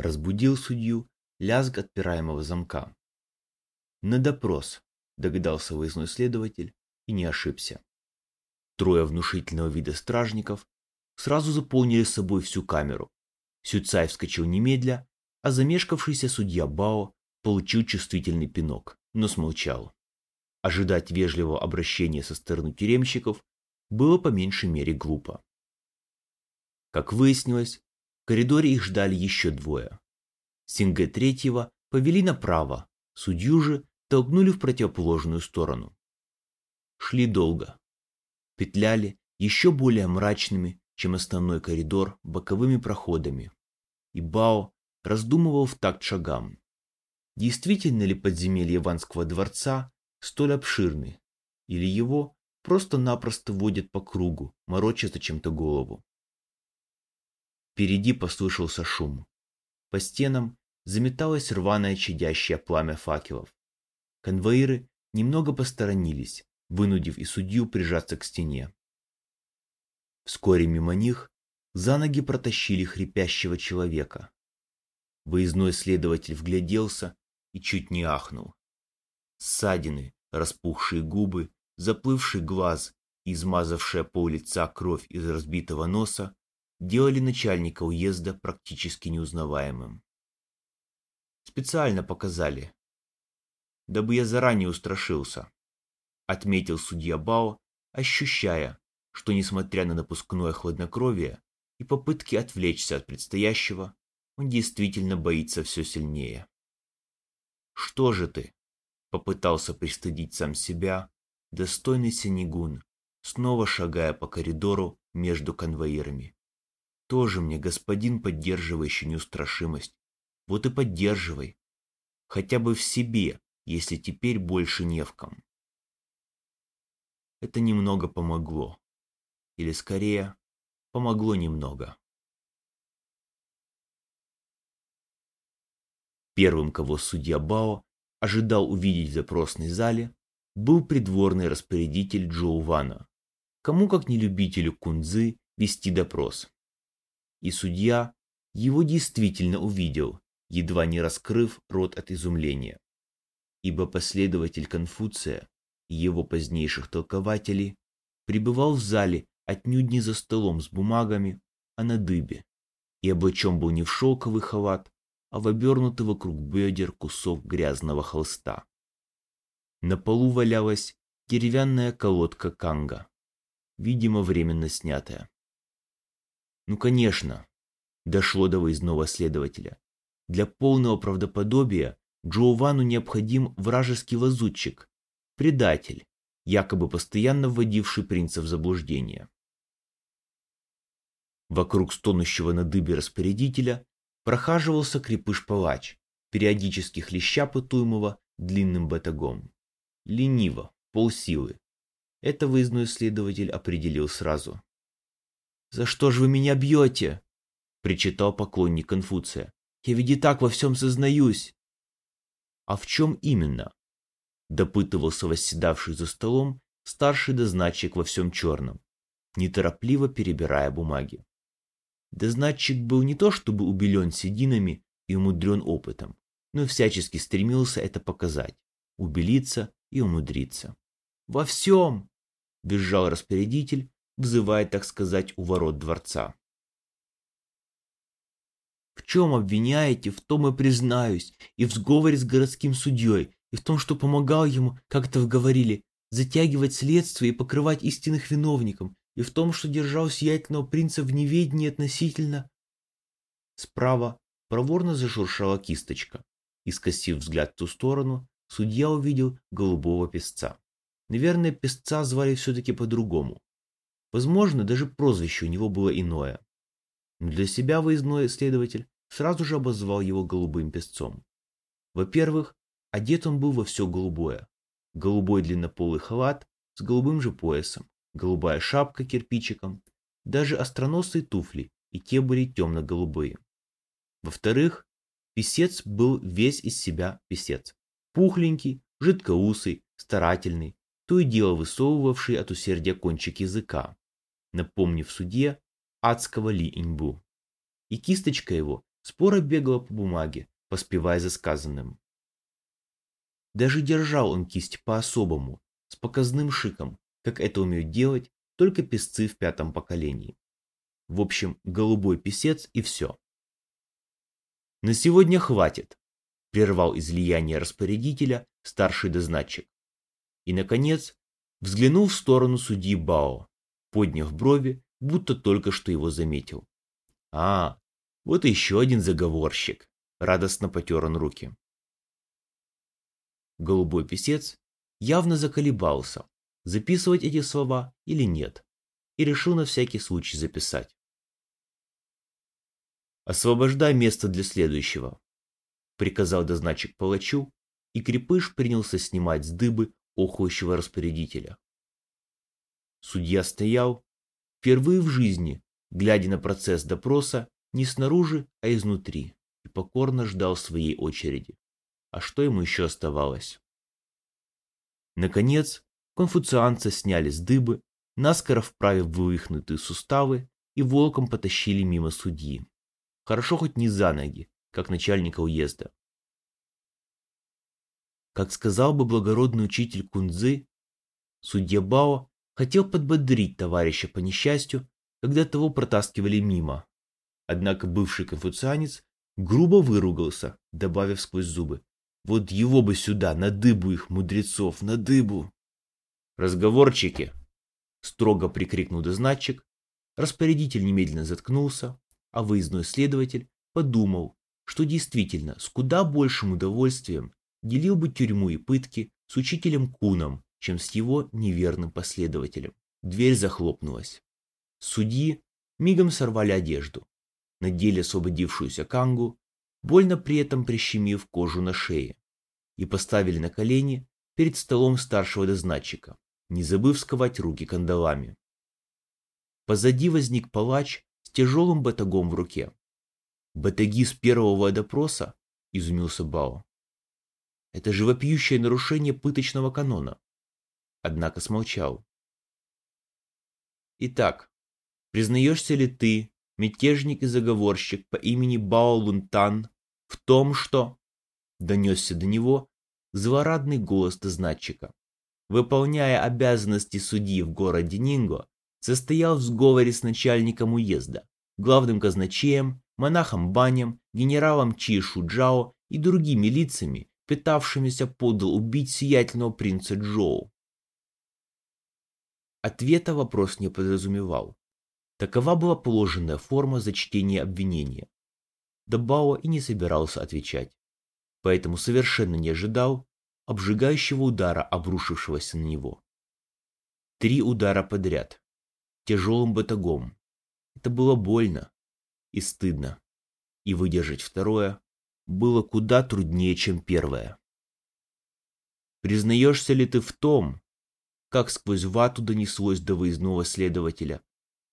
Разбудил судью лязг отпираемого замка. На допрос, догадался выездной следователь и не ошибся. Трое внушительного вида стражников сразу заполнили собой всю камеру. Сюцай вскочил немедля, а замешкавшийся судья Бао получил чувствительный пинок, но смолчал. Ожидать вежливого обращения со стороны тюремщиков было по меньшей мере глупо. Как выяснилось, коридоре их ждали еще двое. Синге третьего повели направо, судью же толкнули в противоположную сторону. Шли долго. Петляли еще более мрачными, чем основной коридор, боковыми проходами. И Бао раздумывал в такт шагам. Действительно ли подземелье Иванского дворца столь обширны, или его просто-напросто водят по кругу, мороча зачем-то голову. Впереди послышался шум. По стенам заметалось рваное чадящее пламя факелов. Конвоиры немного посторонились, вынудив и судью прижаться к стене. Вскоре мимо них за ноги протащили хрипящего человека. Выездной следователь вгляделся и чуть не ахнул. Ссадины, распухшие губы, заплывший глаз и измазавшая пол лица кровь из разбитого носа делали начальника уезда практически неузнаваемым. Специально показали, дабы я заранее устрашился, отметил судья Бао, ощущая, что несмотря на напускное хладнокровие и попытки отвлечься от предстоящего, он действительно боится все сильнее. Что же ты? Попытался пристыдить сам себя, достойный Синегун, снова шагая по коридору между конвоирами. Тоже мне господин, поддерживающий неустрашимость. Вот и поддерживай. Хотя бы в себе, если теперь больше не в ком. Это немного помогло. Или скорее, помогло немного. Первым, кого судья Бао ожидал увидеть в запросной зале, был придворный распорядитель Джоу Вана. Кому как не любителю кунзы вести допрос. И судья его действительно увидел, едва не раскрыв рот от изумления. Ибо последователь Конфуция и его позднейших толкователей пребывал в зале отнюдь не за столом с бумагами, а на дыбе, и облачен был не в шелковый халат, а в обернутый вокруг бедер кусок грязного холста. На полу валялась деревянная колодка канга, видимо, временно снятая. Ну, конечно, дошло до выездного следователя. Для полного правдоподобия Джоувану необходим вражеский лазутчик, предатель, якобы постоянно вводивший принца в заблуждение. Вокруг стонущего на дыбе распорядителя прохаживался крепыш-палач, периодически хлеща пытуемого длинным батагом. Лениво, полсилы. Это выездной следователь определил сразу. «За что же вы меня бьете?» – причитал поклонник Конфуция. «Я ведь и так во всем сознаюсь». «А в чем именно?» – допытывался восседавший за столом старший дозначик во всем черном, неторопливо перебирая бумаги. Дозначик был не то чтобы убелен сединами и умудрен опытом, но всячески стремился это показать, убелиться и умудриться. «Во всем!» – бежал распорядитель, взывая, так сказать, у ворот дворца. «В чем обвиняете, в том и признаюсь, и в сговоре с городским судьей, и в том, что помогал ему, как это говорили, затягивать следствие и покрывать истинных виновников, и в том, что держал сиятельного принца в неведении относительно... Справа проворно зашуршала кисточка, и, скосив взгляд в ту сторону, судья увидел голубого песца. Наверное, песца звали все-таки по-другому. Возможно, даже прозвище у него было иное. Но для себя выездной следователь сразу же обозвал его голубым песцом. Во-первых, одет он был во все голубое. Голубой длиннополый халат с голубым же поясом, голубая шапка кирпичиком, даже остроносые туфли, и те были темно-голубые. Во-вторых, писец был весь из себя писец. Пухленький, жидкоусый, старательный, то и дело высовывавший от усердия кончик языка, напомнив судье адского Ли Иньбу. И кисточка его споро бегала по бумаге, поспевая за сказанным. Даже держал он кисть по-особому, с показным шиком, как это умеют делать только песцы в пятом поколении. В общем, голубой писец и все. «На сегодня хватит», – прервал излияние распорядителя старший дознатчик. И, наконец, взглянул в сторону судьи Бао, подняв брови, будто только что его заметил. «А, вот еще один заговорщик», – радостно потер он руки. Голубой писец явно заколебался, записывать эти слова или нет, и решил на всякий случай записать. «Освобождай место для следующего», — приказал дозначик палачу, и крепыш принялся снимать с дыбы охующего распорядителя. Судья стоял, впервые в жизни, глядя на процесс допроса не снаружи, а изнутри, и покорно ждал своей очереди. А что ему еще оставалось? Наконец, конфуцианца сняли с дыбы, наскоро вправив вывихнутые суставы и волком потащили мимо судьи. Хорошо хоть не за ноги, как начальника уезда. Как сказал бы благородный учитель Кунзы, судья Бао хотел подбодрить товарища по несчастью, когда того протаскивали мимо. Однако бывший конфуцианец грубо выругался, добавив сквозь зубы. Вот его бы сюда, на дыбу их, мудрецов, на дыбу. Разговорчики, строго прикрикнул дознатчик. Распорядитель немедленно заткнулся, а выездной следователь подумал, что действительно с куда большим удовольствием делил бы тюрьму и пытки с учителем Куном, чем с его неверным последователем. Дверь захлопнулась. Судьи мигом сорвали одежду, надели освободившуюся кангу больно при этом прищемив кожу на шее, и поставили на колени перед столом старшего дознатчика, не забыв сковать руки кандалами. Позади возник палач с тяжелым батагом в руке. «Батаги с первого допроса?» – изумился Бао. «Это же вопиющее нарушение пыточного канона». Однако смолчал. «Итак, признаешься ли ты, мятежник и заговорщик по имени Бао Лунтан в том, что... Донесся до него злорадный голос дознатчика. Выполняя обязанности судьи в городе Нинго, состоял в сговоре с начальником уезда, главным казначеем, монахом Банем, генералом Чи Шуджао и другими лицами, пытавшимися подал убить сиятельного принца Джоу. Ответа вопрос не подразумевал. Такова была положенная форма за чтение обвинения. Дабао и не собирался отвечать, поэтому совершенно не ожидал обжигающего удара, обрушившегося на него. Три удара подряд, тяжелым батагом. Это было больно и стыдно, и выдержать второе было куда труднее, чем первое. Признаешься ли ты в том, как сквозь вату донеслось до выездного следователя,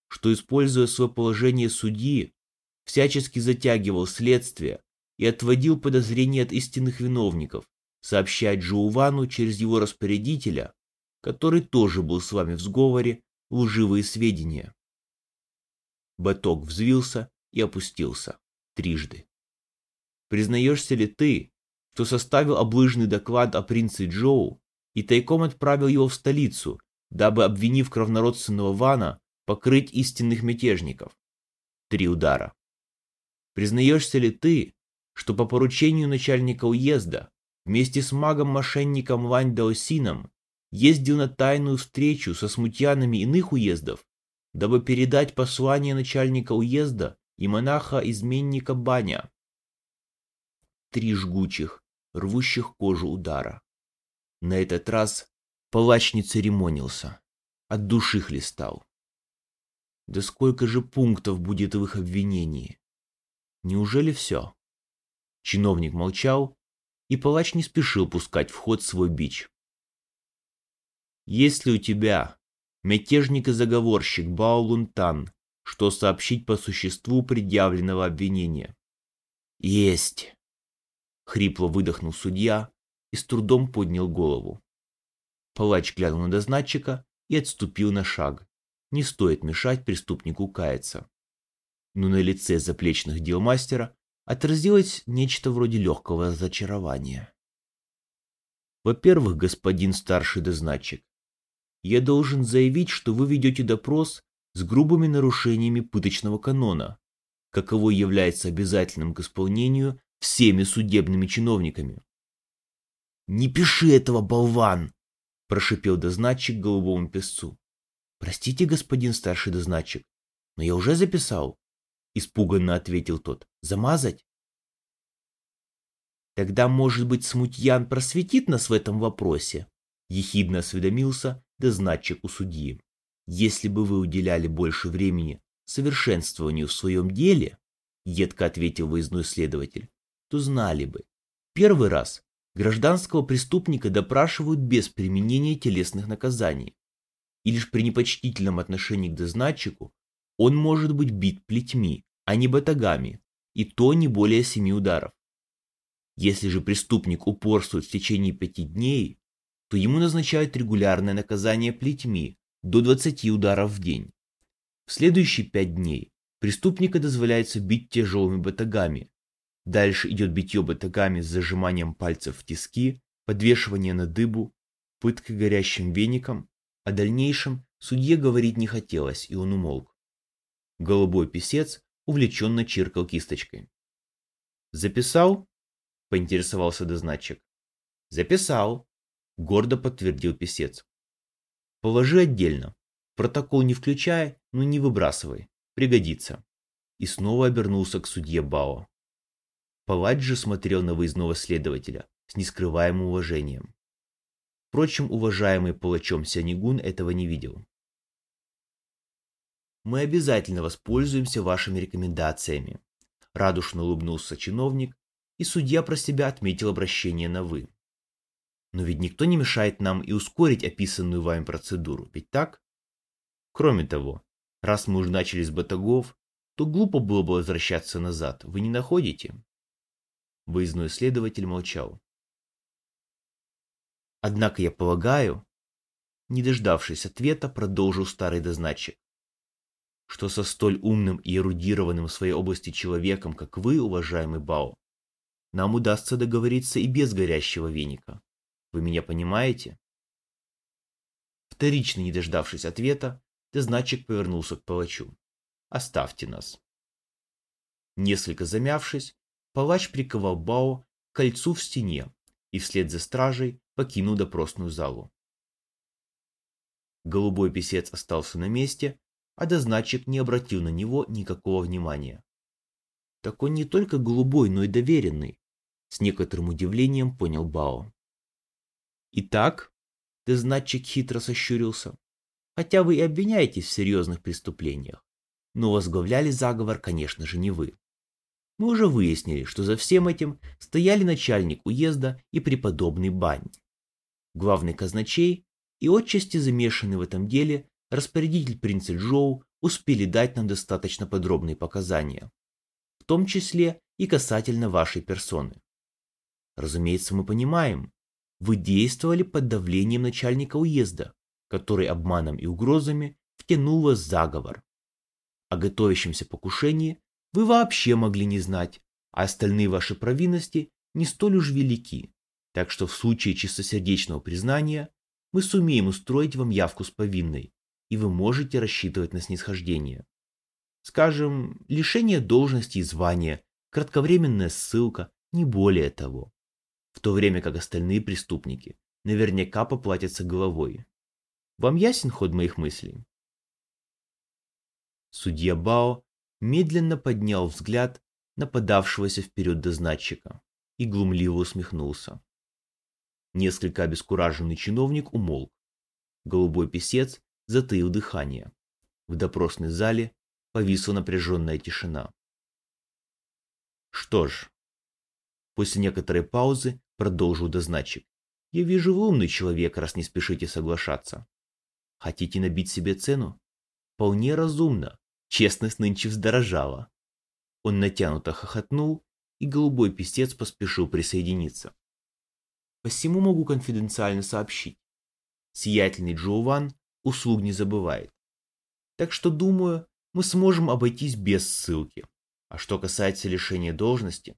что, используя свое положение судьи, всячески затягивал следствие и отводил подозрения от истинных виновников, сообщая Джоувану через его распорядителя, который тоже был с вами в сговоре, лживые сведения. Баток взвился и опустился трижды. Признаешься ли ты, что составил облыжный доклад о принце Джоу и тайком отправил его в столицу, дабы, обвинив кровнородственного Вана, покрыть истинных мятежников. Три удара. Признаешься ли ты, что по поручению начальника уезда вместе с магом-мошенником Вань Даосином ездил на тайную встречу со смутьянами иных уездов, дабы передать послание начальника уезда и монаха-изменника Баня? Три жгучих, рвущих кожу удара. На этот раз палач не церемонился, от души хлестал. Да сколько же пунктов будет в их обвинении? Неужели все? Чиновник молчал, и палач не спешил пускать в ход свой бич. Есть ли у тебя, мятежник и заговорщик Бао Лунтан, что сообщить по существу предъявленного обвинения? Есть. Хрипло выдохнул судья и с трудом поднял голову. Палач глянул на дознатчика и отступил на шаг. Не стоит мешать преступнику каяться. Но на лице заплечных дел мастера отразилось нечто вроде легкого разочарования. Во-первых, господин старший дозначик, я должен заявить, что вы ведете допрос с грубыми нарушениями пыточного канона, каково является обязательным к исполнению всеми судебными чиновниками. «Не пиши этого, болван!» – прошипел дозначик голубому песцу. «Простите, господин старший дозначик, но я уже записал», – испуганно ответил тот. «Замазать?» «Тогда, может быть, смутьян просветит нас в этом вопросе?» – ехидно осведомился дозначик у судьи. «Если бы вы уделяли больше времени совершенствованию в своем деле», – едко ответил выездной следователь, – то знали бы. Первый раз гражданского преступника допрашивают без применения телесных наказаний. И лишь при непочтительном отношении к дозначику он может быть бит плетьми, а не батагами, и то не более семи ударов. Если же преступник упорствует в течение пяти дней, то ему назначают регулярное наказание плетьми до 20 ударов в день. В следующие пять дней преступника дозволяется бить тяжелыми батагами, Дальше идет битье батагами с зажиманием пальцев в тиски, подвешивание на дыбу, пытка горящим веником. О дальнейшем судье говорить не хотелось, и он умолк. Голубой писец увлеченно чиркал кисточкой. «Записал?» – поинтересовался дозначик. «Записал», – гордо подтвердил писец. «Положи отдельно. Протокол не включай, но не выбрасывай. Пригодится». И снова обернулся к судье Бао. Палач смотрел на выездного следователя с нескрываемым уважением. Впрочем, уважаемый палачом Сянигун этого не видел. «Мы обязательно воспользуемся вашими рекомендациями», – радушно улыбнулся чиновник, и судья про себя отметил обращение на «вы». «Но ведь никто не мешает нам и ускорить описанную вами процедуру, ведь так? Кроме того, раз мы уже начали с батагов, то глупо было бы возвращаться назад, вы не находите?» Выездной следователь молчал. Однако я полагаю, не дождавшись ответа, продолжил старый дозначик, что со столь умным и эрудированным в своей области человеком, как вы, уважаемый Бао, нам удастся договориться и без горящего веника. Вы меня понимаете? Вторично не дождавшись ответа, дозначик повернулся к палачу. Оставьте нас. Несколько замявшись, Палач приковал Бао к кольцу в стене и вслед за стражей покинул допросную залу. Голубой писец остался на месте, а дозначик не обратил на него никакого внимания. Так он не только голубой, но и доверенный, с некоторым удивлением понял Бао. Итак, дозначик хитро сощурился, хотя вы и обвиняетесь в серьезных преступлениях, но возглавляли заговор, конечно же, не вы. Мы уже выяснили, что за всем этим стояли начальник уезда и преподобный Бань. Главный казначей и отчасти замешанный в этом деле распорядитель принца Джоу успели дать нам достаточно подробные показания, в том числе и касательно вашей персоны. Разумеется, мы понимаем, вы действовали под давлением начальника уезда, который обманом и угрозами втянул вас в заговор. О готовящемся покушении вы вообще могли не знать, а остальные ваши провинности не столь уж велики, так что в случае чистосердечного признания мы сумеем устроить вам явку с повинной, и вы можете рассчитывать на снисхождение. Скажем, лишение должности и звания, кратковременная ссылка, не более того. В то время как остальные преступники наверняка поплатятся головой. Вам ясен ход моих мыслей? Судья Бао медленно поднял взгляд на подавшегося вперед дозначика и глумливо усмехнулся. Несколько обескураженный чиновник умолк. Голубой писец затаил дыхание. В допросной зале повисла напряженная тишина. Что ж, после некоторой паузы продолжил дозначик. Я вижу, вы умный человек, раз не спешите соглашаться. Хотите набить себе цену? Вполне разумно. Честность нынче вздорожала. Он натянуто хохотнул, и голубой писец поспешил присоединиться. Посему могу конфиденциально сообщить. Сиятельный Джоуван услуг не забывает. Так что, думаю, мы сможем обойтись без ссылки. А что касается лишения должности,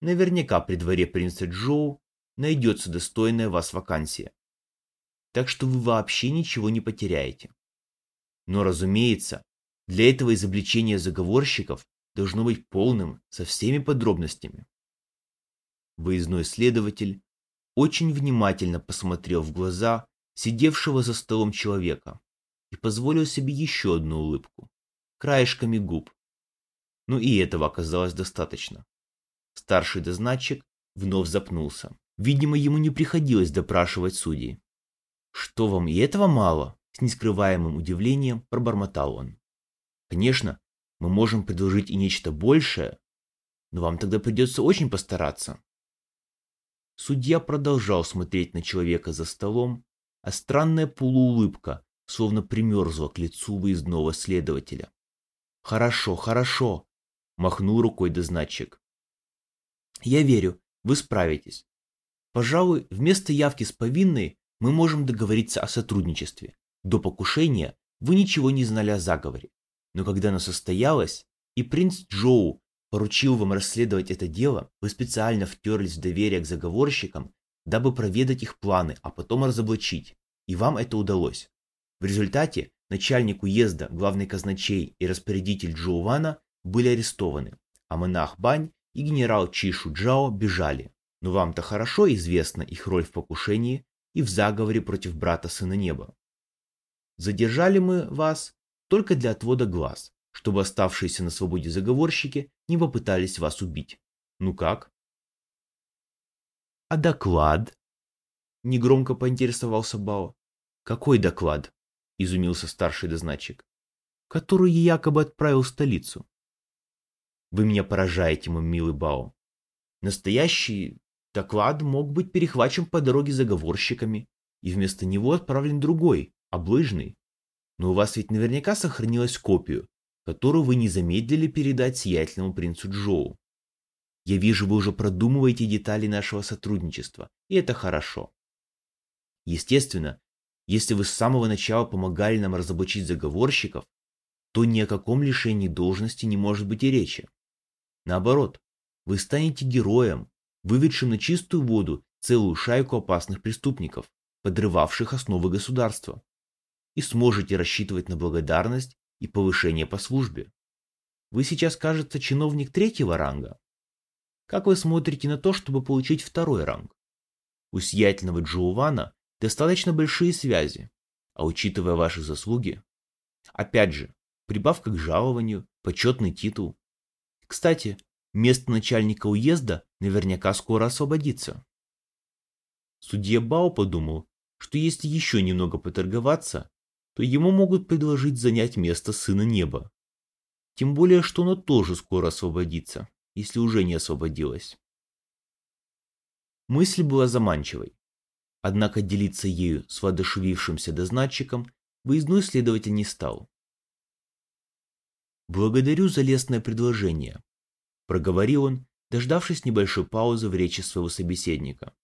наверняка при дворе принца Джоу найдется достойная вас вакансия. Так что вы вообще ничего не потеряете. Но, разумеется, для этого изобличение заговорщиков должно быть полным, со всеми подробностями. Выездной следователь очень внимательно посмотрел в глаза сидевшего за столом человека и позволил себе еще одну улыбку, краешками губ. Но и этого оказалось достаточно. Старший дозначик вновь запнулся. Видимо, ему не приходилось допрашивать судей. «Что вам и этого мало?» С нескрываемым удивлением пробормотал он. «Конечно, мы можем предложить и нечто большее, но вам тогда придется очень постараться». Судья продолжал смотреть на человека за столом, а странная полуулыбка словно примерзла к лицу выездного следователя. «Хорошо, хорошо», — махнул рукой дозначик. «Я верю, вы справитесь. Пожалуй, вместо явки с повинной мы можем договориться о сотрудничестве. До покушения вы ничего не знали о заговоре. Но когда оно состоялось, и принц Джоу поручил вам расследовать это дело, вы специально втерлись в доверие к заговорщикам, дабы проведать их планы, а потом разоблачить. И вам это удалось. В результате начальник уезда, главный казначей и распорядитель Джоувана были арестованы, а монах Бань и генерал Чишу Джао бежали. Но вам-то хорошо известна их роль в покушении и в заговоре против брата Сына Неба. Задержали мы вас только для отвода глаз, чтобы оставшиеся на свободе заговорщики не попытались вас убить. Ну как? А доклад? Негромко поинтересовался Бао. Какой доклад? Изумился старший дозначик. Который я якобы отправил в столицу. Вы меня поражаете, мой милый Бао. Настоящий доклад мог быть перехвачен по дороге заговорщиками, и вместо него отправлен другой, облыжный. Но у вас ведь наверняка сохранилась копию, которую вы не замедлили передать сиятельному принцу Джоу. Я вижу, вы уже продумываете детали нашего сотрудничества, и это хорошо. Естественно, если вы с самого начала помогали нам разоблачить заговорщиков, то ни о каком лишении должности не может быть и речи. Наоборот, вы станете героем, выведшим на чистую воду целую шайку опасных преступников, подрывавших основы государства и сможете рассчитывать на благодарность и повышение по службе. Вы сейчас, кажется, чиновник третьего ранга. Как вы смотрите на то, чтобы получить второй ранг? У сиятельного Джоувана достаточно большие связи, а учитывая ваши заслуги, опять же, прибавка к жалованию, почетный титул. Кстати, место начальника уезда наверняка скоро освободится. Судья Бао подумал, что если еще немного поторговаться, то ему могут предложить занять место Сына Неба. Тем более, что оно тоже скоро освободится, если уже не освободилось. Мысль была заманчивой. Однако делиться ею с воодушевившимся дозначиком выездной следователь не стал. «Благодарю за лестное предложение», – проговорил он, дождавшись небольшой паузы в речи своего собеседника.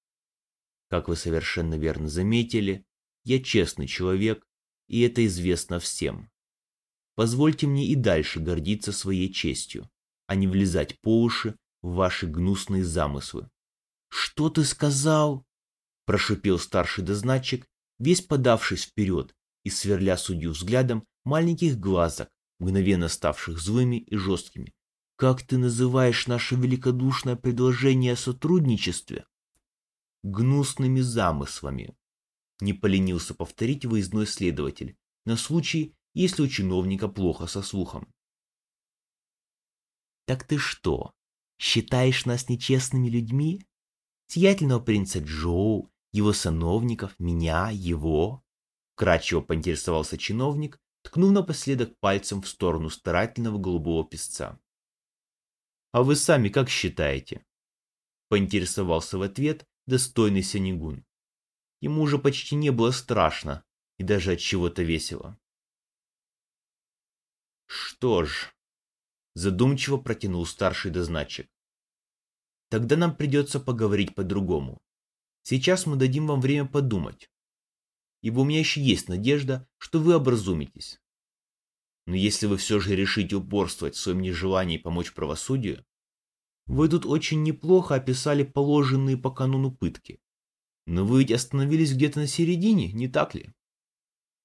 «Как вы совершенно верно заметили, я честный человек и это известно всем. Позвольте мне и дальше гордиться своей честью, а не влезать по уши в ваши гнусные замыслы. «Что ты сказал?» – прошипел старший дозначик, весь подавшись вперед и сверля судью взглядом маленьких глазок, мгновенно ставших злыми и жесткими. «Как ты называешь наше великодушное предложение о сотрудничестве?» «Гнусными замыслами», не поленился повторить выездной следователь, на случай, если у чиновника плохо со слухом. «Так ты что, считаешь нас нечестными людьми? Сиятельного принца Джоу, его сановников, меня, его?» Кратчево поинтересовался чиновник, ткнув напоследок пальцем в сторону старательного голубого песца. «А вы сами как считаете?» Поинтересовался в ответ достойный Сянегун. Ему уже почти не было страшно и даже от чего-то весело. Что ж, задумчиво протянул старший дозначик. Тогда нам придется поговорить по-другому. Сейчас мы дадим вам время подумать. Ибо у меня еще есть надежда, что вы образумитесь. Но если вы все же решите упорствовать в своем нежелании помочь правосудию, вы тут очень неплохо описали положенные по канону пытки. Но вы ведь остановились где-то на середине, не так ли?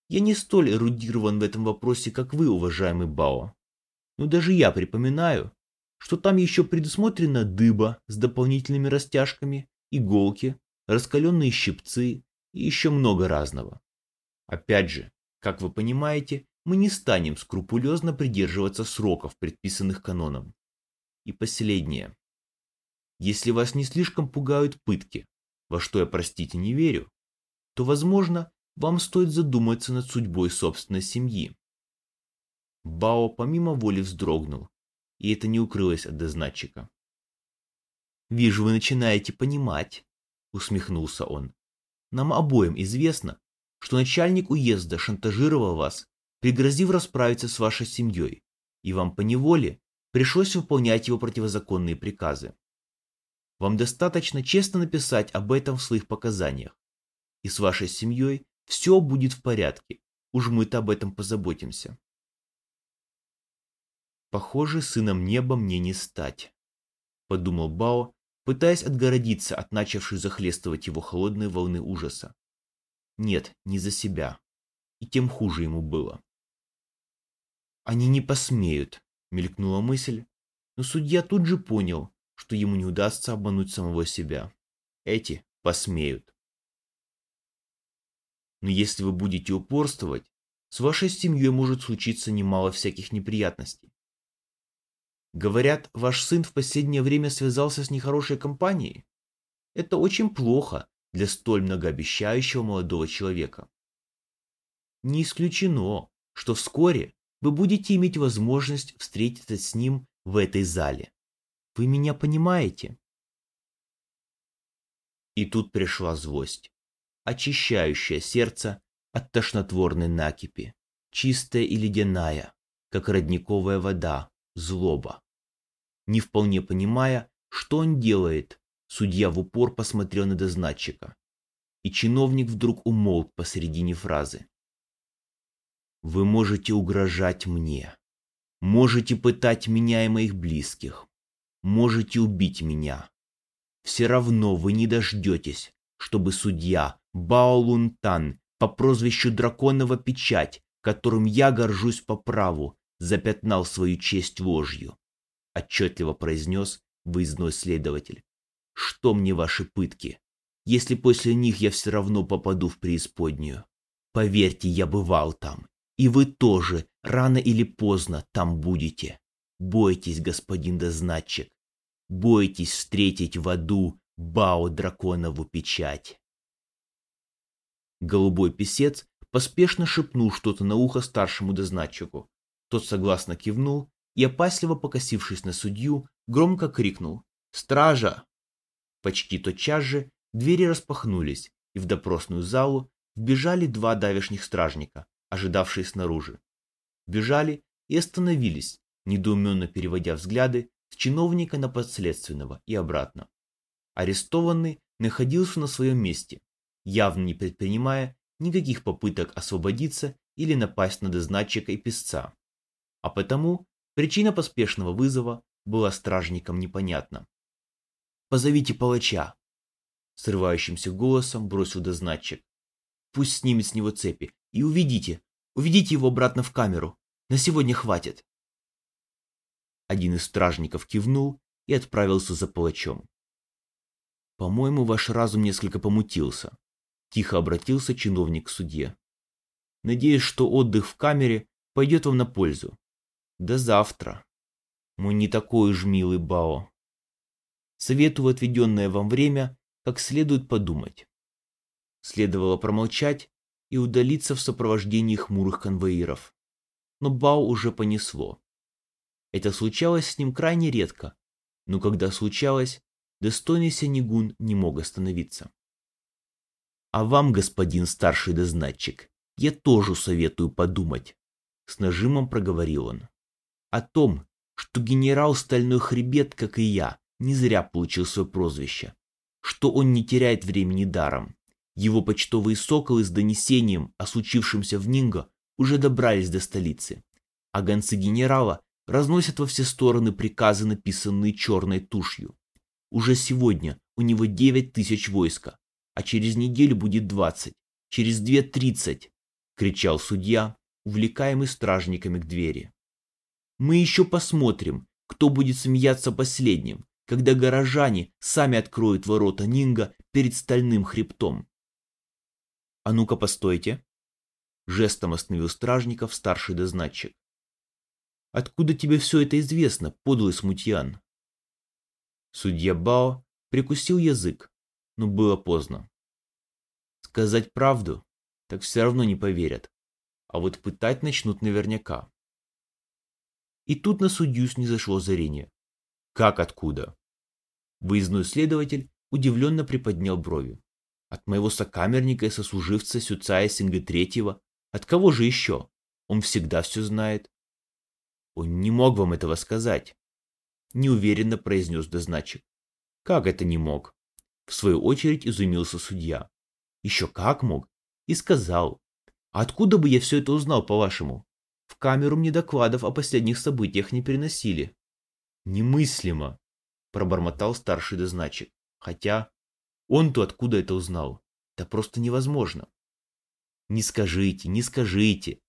Я не столь эрудирован в этом вопросе, как вы, уважаемый Бао. Но даже я припоминаю, что там еще предусмотрена дыба с дополнительными растяжками, иголки, раскаленные щипцы и еще много разного. Опять же, как вы понимаете, мы не станем скрупулезно придерживаться сроков, предписанных каноном. И последнее. Если вас не слишком пугают пытки, во что я, простите, не верю, то, возможно, вам стоит задуматься над судьбой собственной семьи. Бао помимо воли вздрогнул, и это не укрылось от дознатчика. «Вижу, вы начинаете понимать», — усмехнулся он. «Нам обоим известно, что начальник уезда шантажировал вас, пригрозив расправиться с вашей семьей, и вам поневоле пришлось выполнять его противозаконные приказы. Вам достаточно честно написать об этом в своих показаниях, и с вашей семьей все будет в порядке, уж мы-то об этом позаботимся. Похоже, сыном неба мне не стать, подумал Бао, пытаясь отгородиться от начавшей захлестывать его холодной волны ужаса. Нет, не за себя. И тем хуже ему было. Они не посмеют, мелькнула мысль, но судья тут же понял, что ему не удастся обмануть самого себя. Эти посмеют. Но если вы будете упорствовать, с вашей семьей может случиться немало всяких неприятностей. Говорят, ваш сын в последнее время связался с нехорошей компанией. Это очень плохо для столь многообещающего молодого человека. Не исключено, что вскоре вы будете иметь возможность встретиться с ним в этой зале. Вы меня понимаете? И тут пришла злость, очищающая сердце от тошнотворной накипи, чистая и ледяная, как родниковая вода, злоба. Не вполне понимая, что он делает, судья в упор посмотрел на дознатчика. И чиновник вдруг умолк посредине фразы. «Вы можете угрожать мне, можете пытать меня и моих близких, можете убить меня. Все равно вы не дождетесь, чтобы судья Бао Лунтан по прозвищу Драконова Печать, которым я горжусь по праву, запятнал свою честь ложью отчетливо произнес выездной следователь. Что мне ваши пытки, если после них я все равно попаду в преисподнюю? Поверьте, я бывал там, и вы тоже рано или поздно там будете. Бойтесь, господин дознатчик, бойтесь встретить в аду Бао Драконову печать. Голубой писец поспешно шепнул что-то на ухо старшему дознатчику. Тот согласно кивнул и, опасливо покосившись на судью, громко крикнул «Стража!». Почти тотчас же двери распахнулись, и в допросную залу вбежали два давешних стражника, ожидавшие снаружи. Бежали и остановились, недоуменно переводя взгляды с чиновника на подследственного и обратно. Арестованный находился на своем месте, явно не предпринимая никаких попыток освободиться или напасть на дознатчика и писца, а потому Причина поспешного вызова была стражникам непонятна. «Позовите палача!» Срывающимся голосом бросил дознатчик. «Пусть снимет с него цепи. И уведите, уведите его обратно в камеру. На сегодня хватит!» Один из стражников кивнул и отправился за палачом. «По-моему, ваш разум несколько помутился», – тихо обратился чиновник к судье. «Надеюсь, что отдых в камере пойдет вам на пользу. До завтра. Мой не такой уж милый Бао. Советую в отведенное вам время как следует подумать. Следовало промолчать и удалиться в сопровождении хмурых конвоиров. Но Бао уже понесло. Это случалось с ним крайне редко, но когда случалось, достойный Сянигун не мог остановиться. А вам, господин старший дознатчик, я тоже советую подумать, с нажимом проговорил он о том, что генерал Стальной Хребет, как и я, не зря получил свое прозвище, что он не теряет времени даром. Его почтовые соколы с донесением о случившемся в Нинго уже добрались до столицы. а гонцы генерала разносят во все стороны приказы, написанные черной тушью. Уже сегодня у него 9 тысяч войска, а через неделю будет 20, через две 30, кричал судья, увлекаемый стражниками к двери. Мы еще посмотрим, кто будет смеяться последним, когда горожане сами откроют ворота Нинга перед стальным хребтом. А ну-ка, постойте. Жестом остановил стражников старший дознатчик. Откуда тебе все это известно, подлый смутьян? Судья Бао прикусил язык, но было поздно. Сказать правду, так все равно не поверят, а вот пытать начнут наверняка. И тут на судью снизошло озарение. Как откуда? Выездной следователь удивленно приподнял брови. От моего сокамерника и сослуживца Сюцая Синга Третьего? От кого же еще? Он всегда все знает. Он не мог вам этого сказать. Неуверенно произнес дознатчик. Как это не мог? В свою очередь изумился судья. Еще как мог? И сказал. Откуда бы я все это узнал, по-вашему? В камеру мне докладов о последних событиях не переносили. Немыслимо, пробормотал старший дознатчик. Хотя, он-то откуда это узнал? Это просто невозможно. Не скажите, не скажите,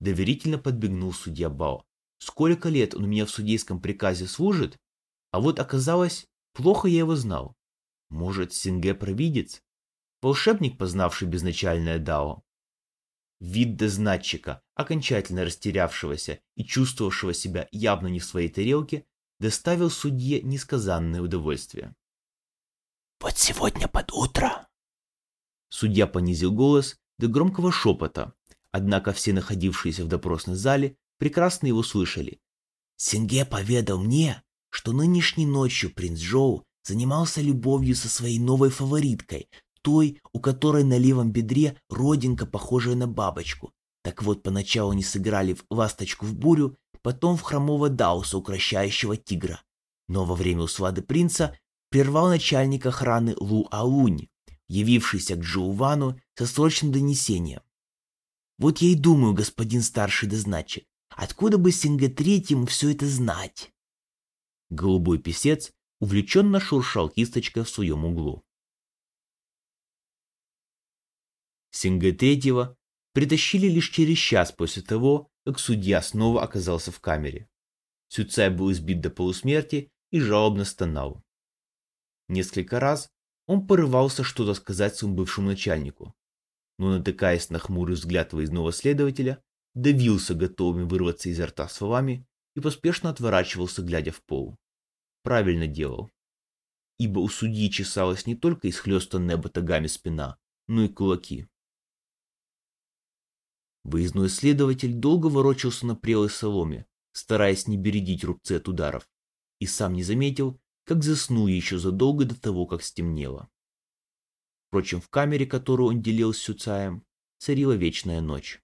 доверительно подбегнул судья Бао. Сколько лет он у меня в судейском приказе служит, а вот оказалось, плохо я его знал. Может, Синге провидец? Волшебник, познавший безначальное Дао? Вид дознатчика, окончательно растерявшегося и чувствовавшего себя явно не в своей тарелке, доставил судье несказанное удовольствие. «Вот сегодня под утро...» Судья понизил голос до громкого шепота, однако все находившиеся в допросной зале прекрасно его слышали. Синге поведал мне, что нынешней ночью принц Джоу занимался любовью со своей новой фавориткой, той, у которой на левом бедре родинка, похожая на бабочку. Так вот, поначалу они сыграли в ласточку в бурю, потом в хромого Дауса, укращающего тигра. Но во время услады принца прервал начальник охраны Лу Аунь, явившийся к Джоувану со срочным донесением. Вот я и думаю, господин старший дознатчик, Откуда бы Синге Третьему все это знать? Голубой писец увлеченно шуршал кисточкой в своем углу. Синге Третьего притащили лишь через час после того, как судья снова оказался в камере. Сюцай был избит до полусмерти и жалобно стонал. Несколько раз он порывался что-то сказать своему бывшему начальнику, но, натыкаясь на хмурый взгляд выездного следователя, давился готовыми вырваться изо рта словами и поспешно отворачивался, глядя в пол. Правильно делал. Ибо у судьи чесалась не только исхлестанная батагами спина, но и кулаки. Выездной следователь долго ворочался на прелой соломе, стараясь не бередить рубцы от ударов, и сам не заметил, как заснул еще задолго до того, как стемнело. Впрочем, в камере, которую он делил с Сюцаем, царила вечная ночь.